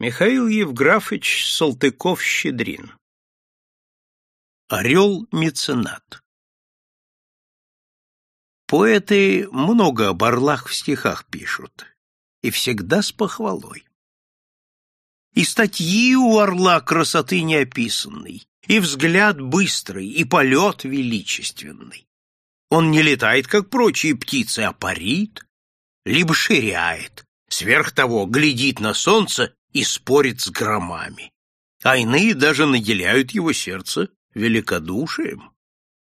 Михаил Евграфович Салтыков-Щедрин Орел-меценат Поэты много об орлах в стихах пишут, и всегда с похвалой. И статьи у орла красоты неописанной, и взгляд быстрый, и полет величественный. Он не летает, как прочие птицы, а парит, либо ширяет, сверх того глядит на солнце и спорит с громами. А иные даже наделяют его сердце великодушием.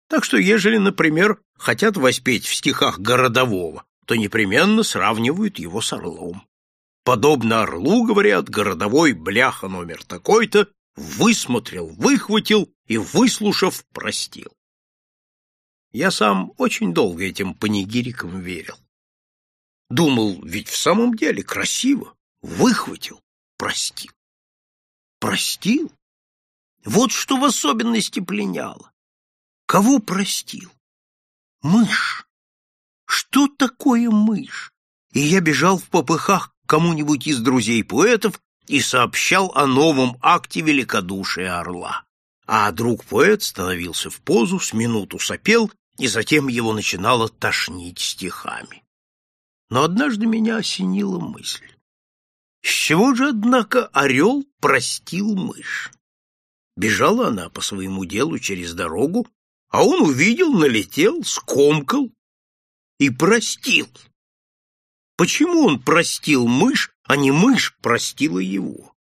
Так что, ежели, например, хотят воспеть в стихах городового, то непременно сравнивают его с орлом. Подобно орлу, говорят, городовой бляха номер такой-то высмотрел, выхватил и, выслушав, простил. Я сам очень долго этим панигирикам верил. Думал, ведь в самом деле красиво, выхватил, простил. Простил? Вот что в особенности пленяло. Кого простил? Мышь. Что такое мышь? И я бежал в попыхах к кому-нибудь из друзей поэтов и сообщал о новом акте великодушия орла. А друг-поэт становился в позу, с минуту сопел, и затем его начинало тошнить стихами. Но однажды меня осенила мысль. С чего же, однако, орел простил мышь? Бежала она по своему делу через дорогу, а он увидел, налетел, скомкал и простил. Почему он простил мышь, а не мышь простила его?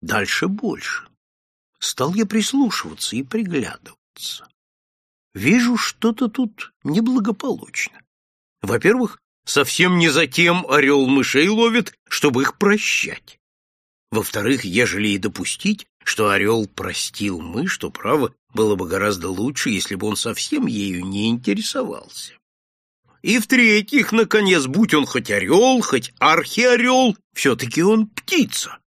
Дальше больше. Стал я прислушиваться и приглядываться. Вижу, что-то тут неблагополучно. Во-первых, совсем не за тем орел мышей ловит, чтобы их прощать. Во-вторых, ежели и допустить, что орел простил мышь, то, право, было бы гораздо лучше, если бы он совсем ею не интересовался. И в-третьих, наконец, будь он хоть орел, хоть архиорел, все-таки он птица.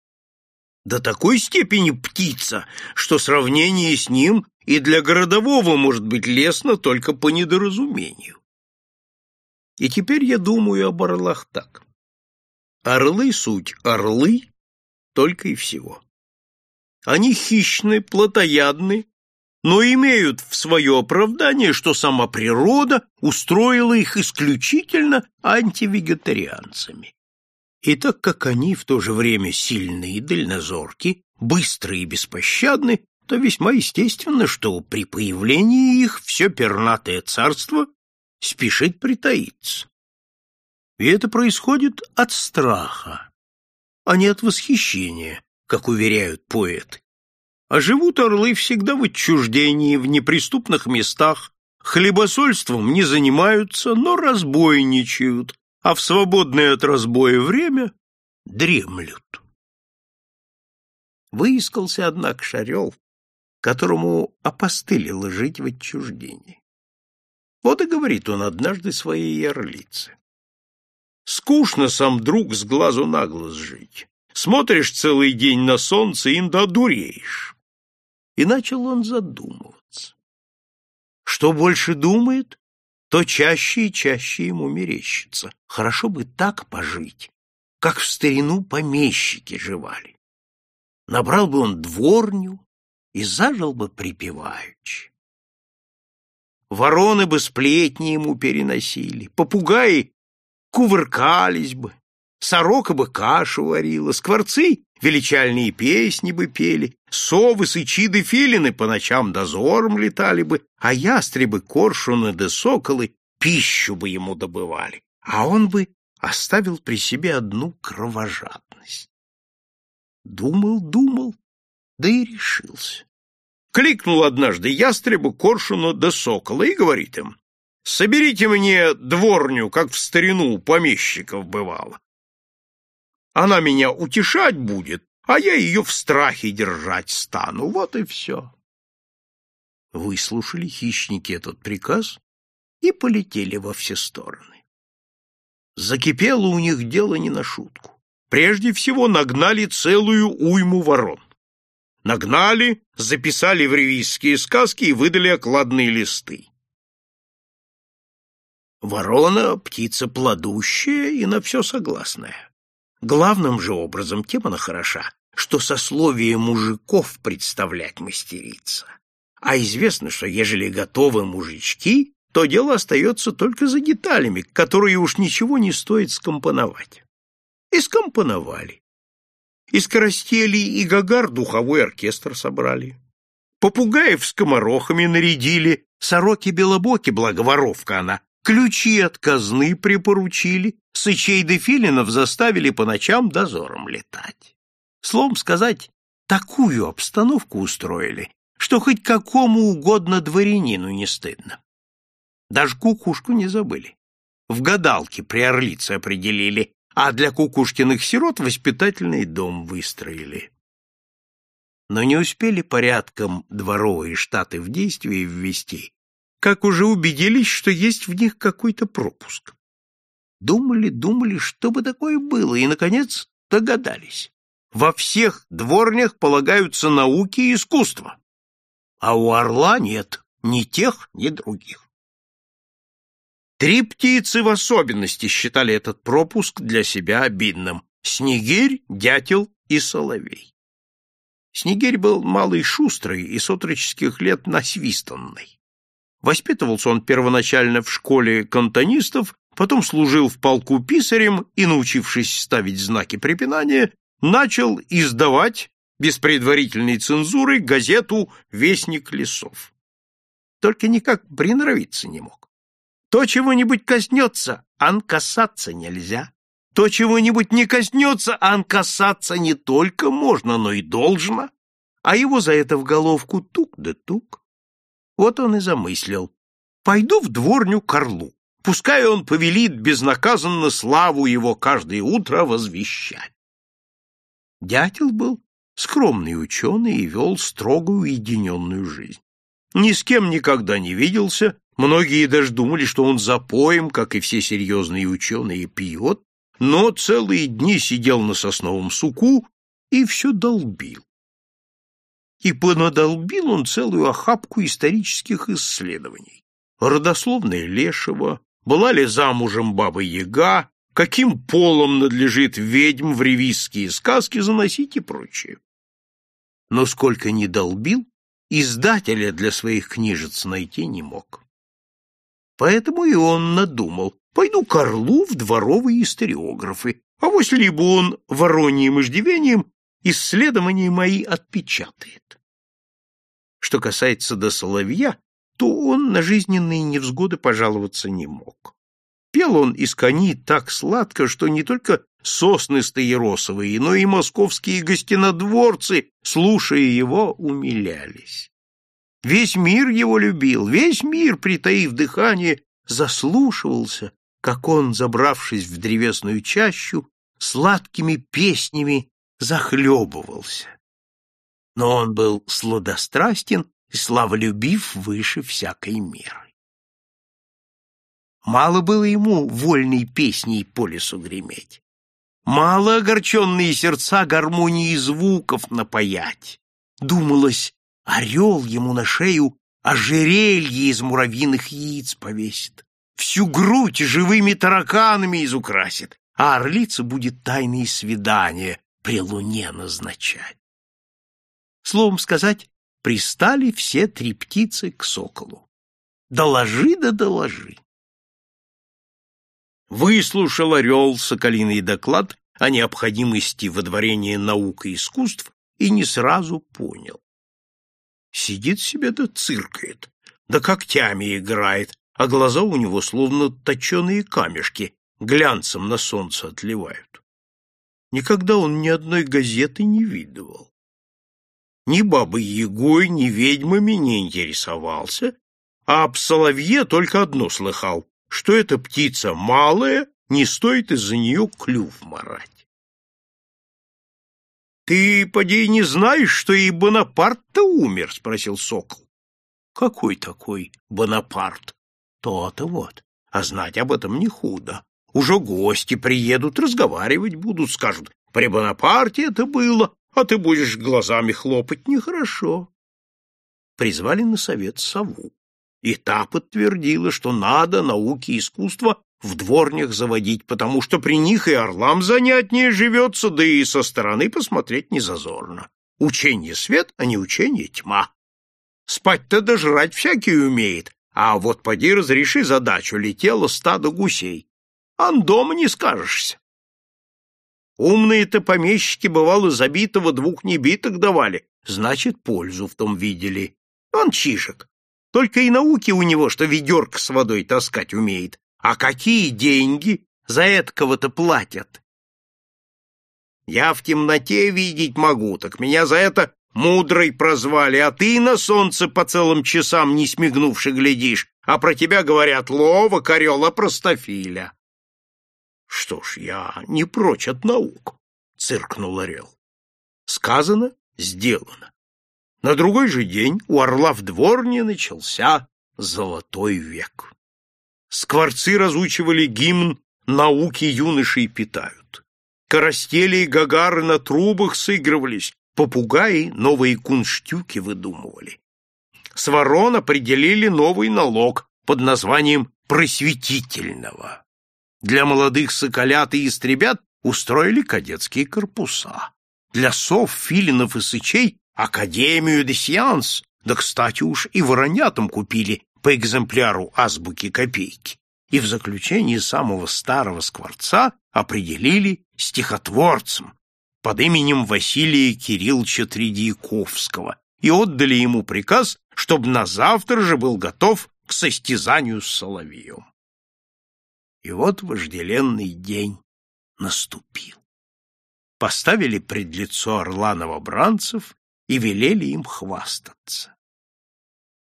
До такой степени птица, что сравнение с ним и для городового может быть лестно только по недоразумению. И теперь я думаю об орлах так. Орлы — суть орлы, только и всего. Они хищны, плотоядны, но имеют в свое оправдание, что сама природа устроила их исключительно антивегетарианцами. И так как они в то же время сильные и дальнозорки, быстрые и беспощадны, то весьма естественно, что при появлении их все пернатое царство спешит притаиться. И это происходит от страха, а не от восхищения, как уверяют поэты. А живут орлы всегда в отчуждении, в неприступных местах, хлебосольством не занимаются, но разбойничают, а в свободное от разбоя время дремлют. Выискался, однако, Шарел, которому опостылило жить в отчуждении. Вот и говорит он однажды своей орлице. Скучно сам друг с глазу на глаз жить. Смотришь целый день на солнце и додуреешь. И начал он задумываться. Что больше думает, то чаще и чаще ему мерещится. Хорошо бы так пожить, как в старину помещики жевали. Набрал бы он дворню и зажил бы припеваючи. Вороны бы сплетни ему переносили, попугаи кувыркались бы, сорока бы кашу варила, скворцы величальные песни бы пели, совы, сычи да филины по ночам дозором летали бы, а ястребы, коршуны да соколы пищу бы ему добывали, а он бы оставил при себе одну кровожадность. Думал, думал, да и решился. Кликнул однажды ястребу, коршуну да сокола и говорит им, Соберите мне дворню, как в старину у помещиков бывало. Она меня утешать будет, а я ее в страхе держать стану. Вот и все. Выслушали хищники этот приказ и полетели во все стороны. Закипело у них дело не на шутку. Прежде всего нагнали целую уйму ворон. Нагнали, записали в ревизские сказки и выдали окладные листы. Ворона — птица плодущая и на все согласная. Главным же образом тем она хороша, что сословие мужиков представлять мастерица. А известно, что ежели готовы мужички, то дело остается только за деталями, которые уж ничего не стоит скомпоновать. И скомпоновали. Из Коростелей и Гагар духовой оркестр собрали. Попугаев с комарохами нарядили, сороки-белобоки, благоворовка она, ключи от казны припоручили, сычей де филинов заставили по ночам дозором летать. Словом сказать, такую обстановку устроили, что хоть какому угодно дворянину не стыдно. Даже кукушку не забыли. В гадалке при Орлице определили, а для кукушкиных сирот воспитательный дом выстроили. Но не успели порядком дворовые штаты в действие ввести, как уже убедились, что есть в них какой-то пропуск. Думали, думали, что бы такое было, и, наконец, догадались. Во всех дворнях полагаются науки и искусства, а у орла нет ни тех, ни других. Три птицы в особенности считали этот пропуск для себя обидным — снегирь, дятел и соловей. Снегирь был малый шустрый и с отроческих лет насвистанный. Воспитывался он первоначально в школе кантонистов, потом служил в полку писарем и, научившись ставить знаки препинания, начал издавать без предварительной цензуры газету «Вестник лесов». Только никак приноровиться не мог. То чего-нибудь коснется, ан касаться нельзя. То чего-нибудь не коснется, ан касаться не только можно, но и должно. А его за это в головку тук да тук. Вот он и замыслил. Пойду в дворню к орлу. Пускай он повелит безнаказанно славу его каждое утро возвещать. Дятел был скромный ученый и вел строго уединенную жизнь. Ни с кем никогда не виделся, многие даже думали, что он за поем, как и все серьезные ученые, пьет, но целые дни сидел на сосновом суку и все долбил. И понадолбил он целую охапку исторических исследований. Родословная Лешего, была ли замужем баба Яга, каким полом надлежит ведьм в ревизские сказки заносить и прочее. Но сколько ни долбил, издателя для своих книжец найти не мог. Поэтому и он надумал, пойду к Орлу в дворовые историографы, а вось либо он вороньим иждивением исследования мои отпечатает. Что касается до соловья, то он на жизненные невзгоды пожаловаться не мог. Пел он из кони так сладко, что не только сосны стояросовые, но и московские гостинодворцы, слушая его, умилялись. Весь мир его любил, весь мир, притаив дыхание, заслушивался, как он, забравшись в древесную чащу, сладкими песнями захлебывался. Но он был сладострастен и славолюбив выше всякой меры. Мало было ему вольной песней по лесу греметь. Мало огорченные сердца гармонии звуков напаять. Думалось, орел ему на шею ожерелье из муравьиных яиц повесит, всю грудь живыми тараканами изукрасит, а орлица будет тайные свидания при луне назначать. Словом сказать, пристали все три птицы к соколу. Доложи да доложи. Выслушал орел соколиный доклад о необходимости водворения наук и искусств и не сразу понял. Сидит себе да циркает, да когтями играет, а глаза у него словно точеные камешки, глянцем на солнце отливают. Никогда он ни одной газеты не видывал. Ни бабой Егой, ни ведьмами не интересовался, а об соловье только одно слыхал что эта птица малая, не стоит из-за нее клюв марать. — Ты, поди, не знаешь, что и Бонапарт-то умер? — спросил сокол. — Какой такой Бонапарт? То-то вот. А знать об этом не худо. Уже гости приедут, разговаривать будут, скажут, при Бонапарте это было, а ты будешь глазами хлопать нехорошо. Призвали на совет сову. И та подтвердила, что надо науки и искусства в дворнях заводить, потому что при них и орлам занятнее живется, да и со стороны посмотреть не зазорно. Учение свет, а не учение тьма. Спать-то да жрать всякий умеет, а вот поди разреши задачу, летело стадо гусей. Ан дома не скажешься. Умные-то помещики, бывало, забитого двух небиток давали, значит, пользу в том видели. Он чижик. Только и науки у него, что ведерко с водой таскать умеет. А какие деньги за этого-то платят? Я в темноте видеть могу, так меня за это мудрой прозвали, а ты на солнце по целым часам не смигнувши глядишь, а про тебя говорят лова, корела, простофиля. Что ж, я не прочь от наук, циркнул орел. Сказано, сделано. На другой же день у орла в дворне начался золотой век. Скворцы разучивали гимн «Науки юношей питают». Коростели и гагары на трубах сыгрывались, попугаи новые кунштюки выдумывали. С ворон определили новый налог под названием «просветительного». Для молодых соколят и истребят устроили кадетские корпуса. Для сов, филинов и сычей — Академию де Сианс, да, кстати, уж и воронятам купили по экземпляру азбуки копейки, и в заключении самого старого скворца определили стихотворцем под именем Василия Кирилловича Тредьяковского и отдали ему приказ, чтобы на завтра же был готов к состязанию с соловьем. И вот вожделенный день наступил. Поставили пред лицо орла новобранцев и велели им хвастаться.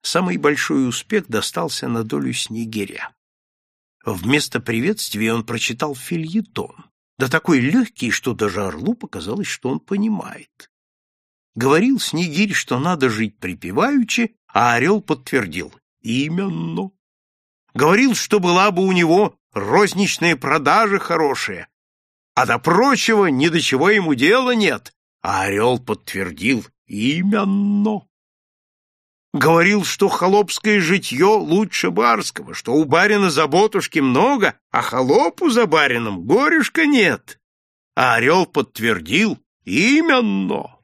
Самый большой успех достался на долю снегиря. Вместо приветствия он прочитал фильетон, да такой легкий, что даже орлу показалось, что он понимает. Говорил снегирь, что надо жить припеваючи, а орел подтвердил — именно. Говорил, что была бы у него розничная продажа хорошая, а до прочего ни до чего ему дела нет, а орел подтвердил — именно. Говорил, что холопское житье лучше барского, что у барина заботушки много, а холопу за барином горюшка нет. А орел подтвердил именно.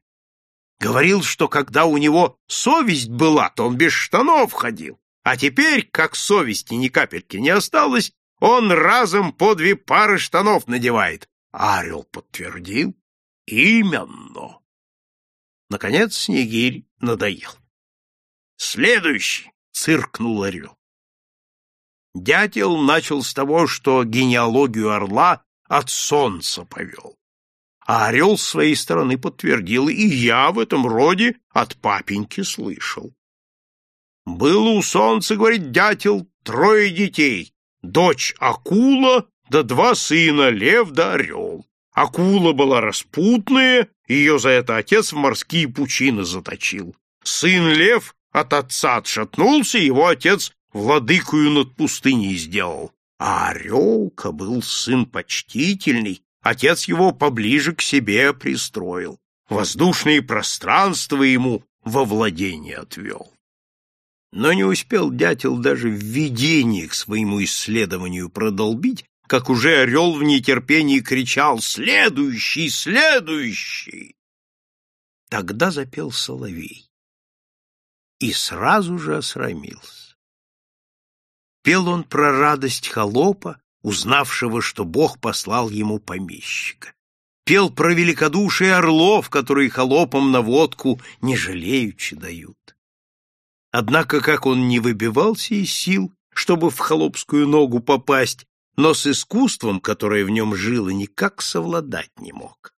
Говорил, что когда у него совесть была, то он без штанов ходил, а теперь, как совести ни капельки не осталось, он разом по две пары штанов надевает. А орел подтвердил именно. Наконец Снегирь надоел. Следующий! — циркнул орел. Дятел начал с того, что генеалогию орла от солнца повел. А орел с своей стороны подтвердил, и я в этом роде от папеньки слышал. Было у солнца, говорит дятел, трое детей, дочь акула да два сына, лев да орел. Акула была распутная, ее за это отец в морские пучины заточил. Сын лев от отца отшатнулся, его отец владыкою над пустыней сделал. А Орелка был сын почтительный, отец его поближе к себе пристроил, воздушные пространства ему во владение отвел. Но не успел дятел даже в видении к своему исследованию продолбить, как уже орел в нетерпении кричал «Следующий! Следующий!» Тогда запел соловей и сразу же осрамился. Пел он про радость холопа, узнавшего, что Бог послал ему помещика. Пел про великодушие орлов, которые холопам на водку не жалеючи дают. Однако, как он не выбивался из сил, чтобы в холопскую ногу попасть, но с искусством, которое в нем жило, никак совладать не мог.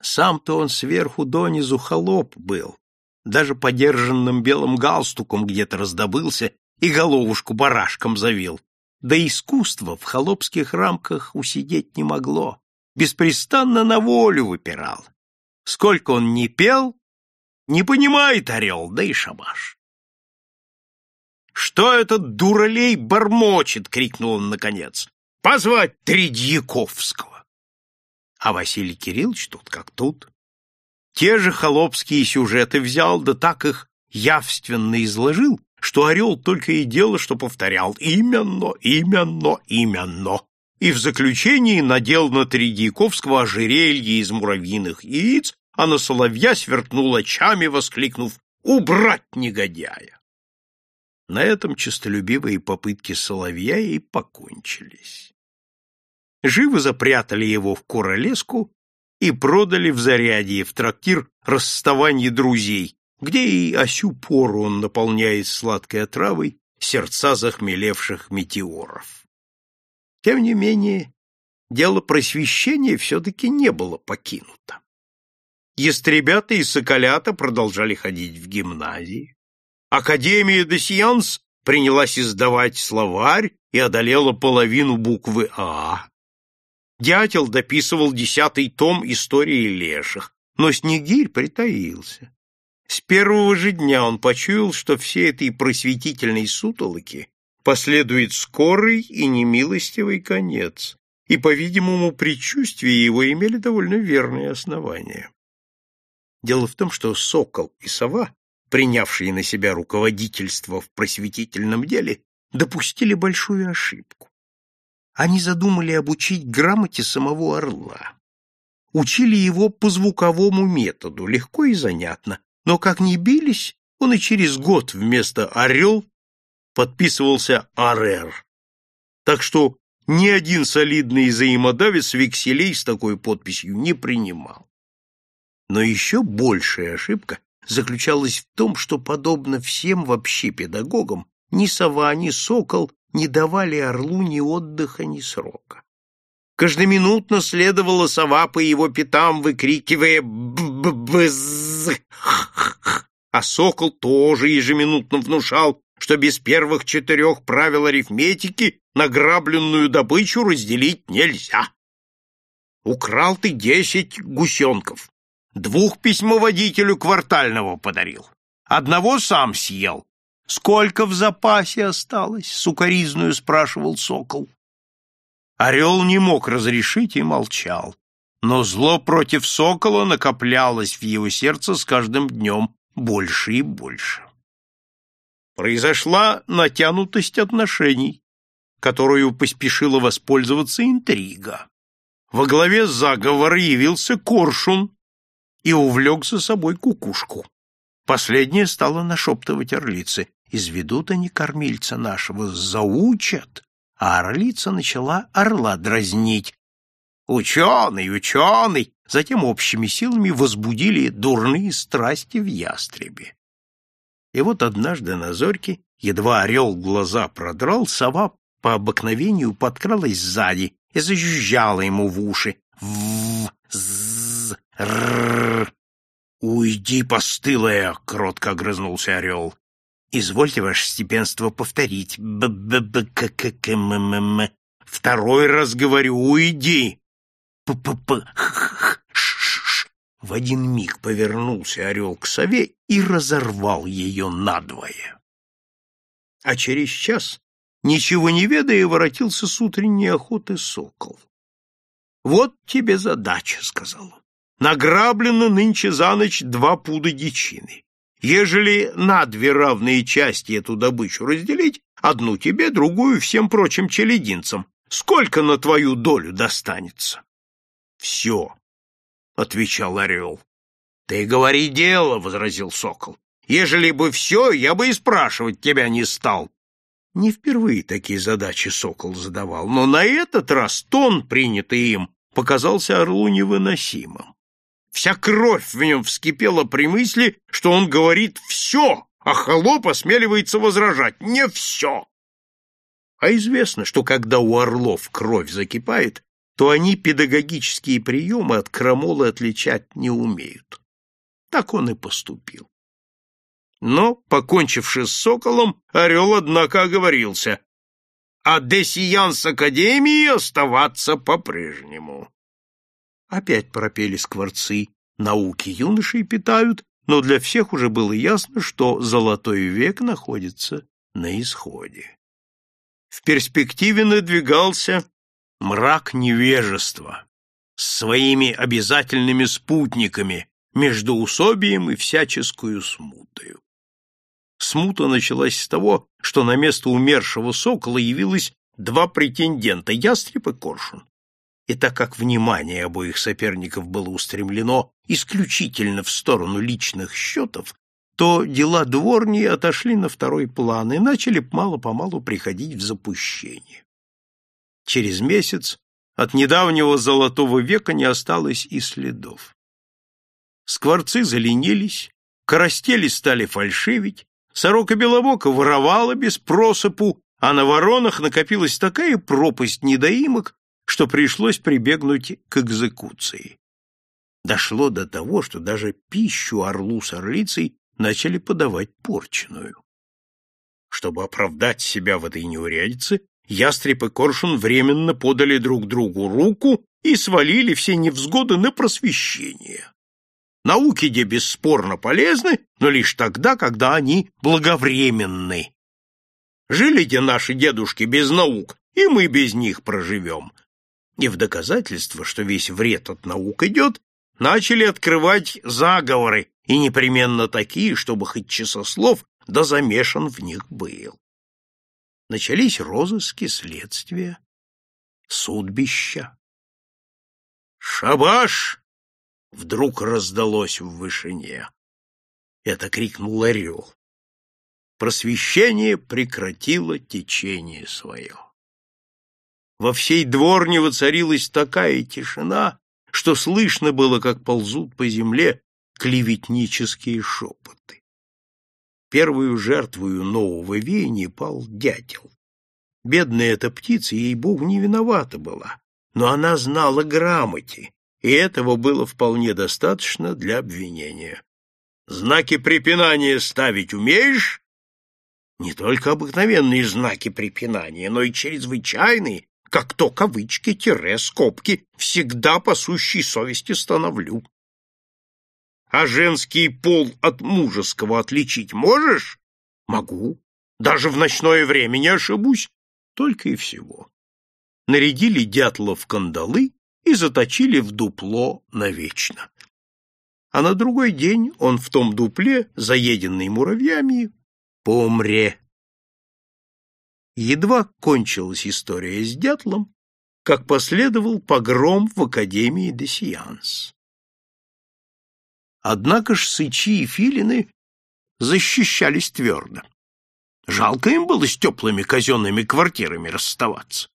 Сам-то он сверху донизу холоп был, даже подержанным белым галстуком где-то раздобылся и головушку барашком завил. Да искусство в холопских рамках усидеть не могло, беспрестанно на волю выпирал. Сколько он не пел, не понимает орел, да и шабаш. «Что этот дуралей бормочет?» — крикнул он наконец. «Позвать Тредьяковского!» А Василий Кириллович тут как тут. Те же холопские сюжеты взял, да так их явственно изложил, что орел только и дело, что повторял «именно, именно, именно». и в заключении надел на Тредьяковского ожерелье из муравьиных яиц, а на соловья сверкнул очами, воскликнув «Убрать негодяя!». На этом честолюбивые попытки соловья и покончились. Живо запрятали его в королеску и продали в зарядье в трактир расставание друзей, где и осю пору он наполняет сладкой отравой сердца захмелевших метеоров. Тем не менее, дело просвещения все-таки не было покинуто. Ястребята и соколята продолжали ходить в гимназии. Академия де Сианс принялась издавать словарь и одолела половину буквы «А». Дятел дописывал десятый том истории леших, но Снегирь притаился. С первого же дня он почуял, что все этой просветительной сутолоки последует скорый и немилостивый конец, и, по-видимому, предчувствия его имели довольно верные основания. Дело в том, что сокол и сова, принявшие на себя руководительство в просветительном деле, допустили большую ошибку. Они задумали обучить грамоте самого орла. Учили его по звуковому методу, легко и занятно, но как ни бились, он и через год вместо «орел» подписывался «арер». Так что ни один солидный взаимодавец векселей с такой подписью не принимал. Но еще большая ошибка заключалась в том, что, подобно всем вообще педагогам, ни сова, ни сокол не давали орлу ни отдыха, ни срока. Каждоминутно следовала сова по его пятам, выкрикивая «б-б-бз», а сокол тоже ежеминутно внушал, что без первых четырех правил арифметики награбленную добычу разделить нельзя. Украл ты десять гусенков, двух письмоводителю квартального подарил, одного сам съел. Сколько в запасе осталось? Сукаризную спрашивал сокол. Орел не мог разрешить и молчал. Но зло против сокола накоплялось в его сердце с каждым днем больше и больше. Произошла натянутость отношений, которую поспешила воспользоваться интрига. Во главе заговора явился Коршун и увлек за собой кукушку. Последняя стала нашептывать орлице. «Изведут они кормильца нашего, заучат!» А орлица начала орла дразнить. «Ученый, ученый!» Затем общими силами возбудили дурные страсти в ястребе. И вот однажды на зорьке, едва орел глаза продрал, сова по обыкновению подкралась сзади и зажужжала ему в уши. «Уйди, постылая!» — кротко огрызнулся орел. «Извольте, ваше степенство, повторить. б б б к к к м м м Второй раз говорю, уйди!» п п п х х В один миг повернулся орел к сове и разорвал ее надвое. А через час, ничего не ведая, воротился с утренней охоты сокол. «Вот тебе задача», — сказал он. «Награблено нынче за ночь два пуда дичины. Ежели на две равные части эту добычу разделить, одну тебе, другую всем прочим челединцам, сколько на твою долю достанется?» «Все», — отвечал орел. «Ты говори дело», — возразил сокол. «Ежели бы все, я бы и спрашивать тебя не стал. Не впервые такие задачи Сокол задавал, но на этот раз тон, принятый им, показался Орлу невыносимым. Вся кровь в нем вскипела при мысли, что он говорит «все», а холоп осмеливается возражать «не все». А известно, что когда у орлов кровь закипает, то они педагогические приемы от крамолы отличать не умеют. Так он и поступил. Но, покончивши с соколом, орел, однако, оговорился, а Десиянс Академии оставаться по-прежнему. Опять пропели скворцы, науки юношей питают, но для всех уже было ясно, что золотой век находится на исходе. В перспективе надвигался мрак невежества с своими обязательными спутниками между усобием и всяческую смутою. Смута началась с того, что на место умершего сокола явилась два претендента — ястреб и коршун. И так как внимание обоих соперников было устремлено исключительно в сторону личных счетов, то дела дворни отошли на второй план и начали мало-помалу приходить в запущение. Через месяц от недавнего золотого века не осталось и следов. Скворцы заленились, коростели стали фальшивить, сорока-белобока воровала без просыпу, а на воронах накопилась такая пропасть недоимок, что пришлось прибегнуть к экзекуции. Дошло до того, что даже пищу орлу с орлицей начали подавать порченую. Чтобы оправдать себя в этой неурядице, ястреб и коршун временно подали друг другу руку и свалили все невзгоды на просвещение. Науки где бесспорно полезны, но лишь тогда, когда они благовременны. Жили где наши дедушки без наук, и мы без них проживем. И в доказательство, что весь вред от наук идет, начали открывать заговоры, и непременно такие, чтобы хоть часослов да замешан в них был. Начались розыски, следствия, судбища. «Шабаш!» — вдруг раздалось в вышине. Это крикнул орел. Просвещение прекратило течение свое. Во всей дворне воцарилась такая тишина, что слышно было, как ползут по земле клеветнические шепоты. Первую жертвою нового веяния пал дятел. Бедная эта птица, ей-богу, не виновата была, но она знала грамоте, и этого было вполне достаточно для обвинения. Знаки препинания ставить умеешь? Не только обыкновенные знаки препинания, но и чрезвычайные, как то кавычки, тире, скобки, всегда по сущей совести становлю. А женский пол от мужеского отличить можешь? Могу. Даже в ночное время не ошибусь. Только и всего. Нарядили дятла в кандалы и заточили в дупло навечно. А на другой день он в том дупле, заеденный муравьями, помре. Едва кончилась история с дятлом, как последовал погром в Академии де Сианс. Однако ж сычи и филины защищались твердо. Жалко им было с теплыми казенными квартирами расставаться.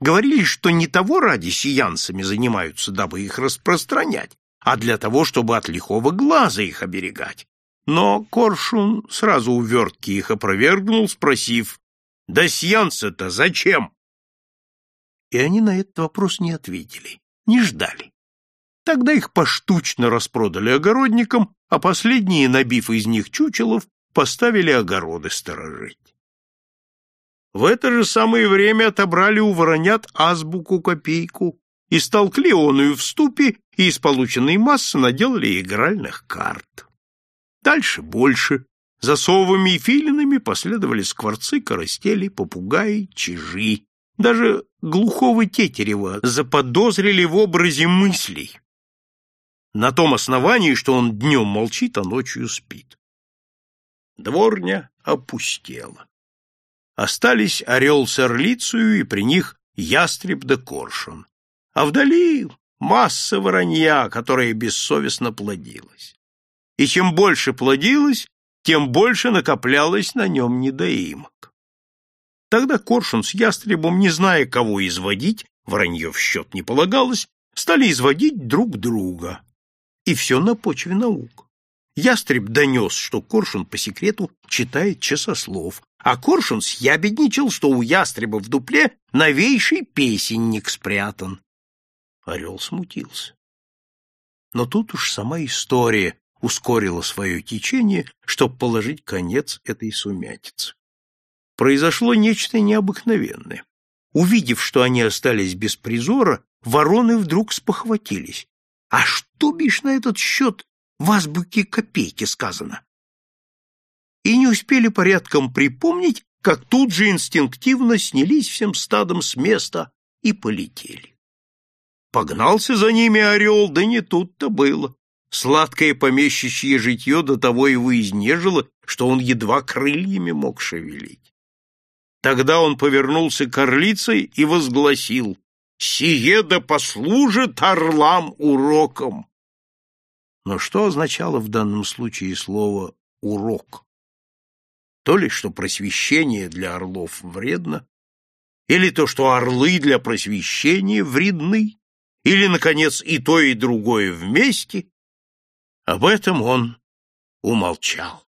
Говорили, что не того ради сиянцами занимаются, дабы их распространять, а для того, чтобы от лихого глаза их оберегать. Но Коршун сразу увертки их опровергнул, спросив, «Да сиянцы-то зачем?» И они на этот вопрос не ответили, не ждали. Тогда их поштучно распродали огородникам, а последние, набив из них чучелов, поставили огороды сторожить. В это же самое время отобрали у воронят азбуку-копейку, и столкли оную в ступе, и из полученной массы наделали игральных карт. Дальше больше. За совами и филинами последовали скворцы, коростели, попугаи, чижи. Даже глухого тетерева заподозрили в образе мыслей. На том основании, что он днем молчит, а ночью спит. Дворня опустела остались орел с орлицею и при них ястреб да коршун. А вдали масса воронья, которая бессовестно плодилась. И чем больше плодилось, тем больше накоплялось на нем недоимок. Тогда коршун с ястребом, не зная, кого изводить, вранье в счет не полагалось, стали изводить друг друга. И все на почве наук. Ястреб донес, что коршун по секрету читает часослов, а Коршун съябедничал, что у ястреба в дупле новейший песенник спрятан. Орел смутился. Но тут уж сама история ускорила свое течение, чтобы положить конец этой сумятице. Произошло нечто необыкновенное. Увидев, что они остались без призора, вороны вдруг спохватились. А что бишь на этот счет в азбуке копейки сказано? и не успели порядком припомнить, как тут же инстинктивно снялись всем стадом с места и полетели. Погнался за ними орел, да не тут-то было. Сладкое помещичье житье до того его изнежило, что он едва крыльями мог шевелить. Тогда он повернулся к орлице и возгласил «Сие да послужит орлам уроком». Но что означало в данном случае слово «урок»? То ли, что просвещение для орлов вредно, или то, что орлы для просвещения вредны, или, наконец, и то, и другое вместе, об этом он умолчал.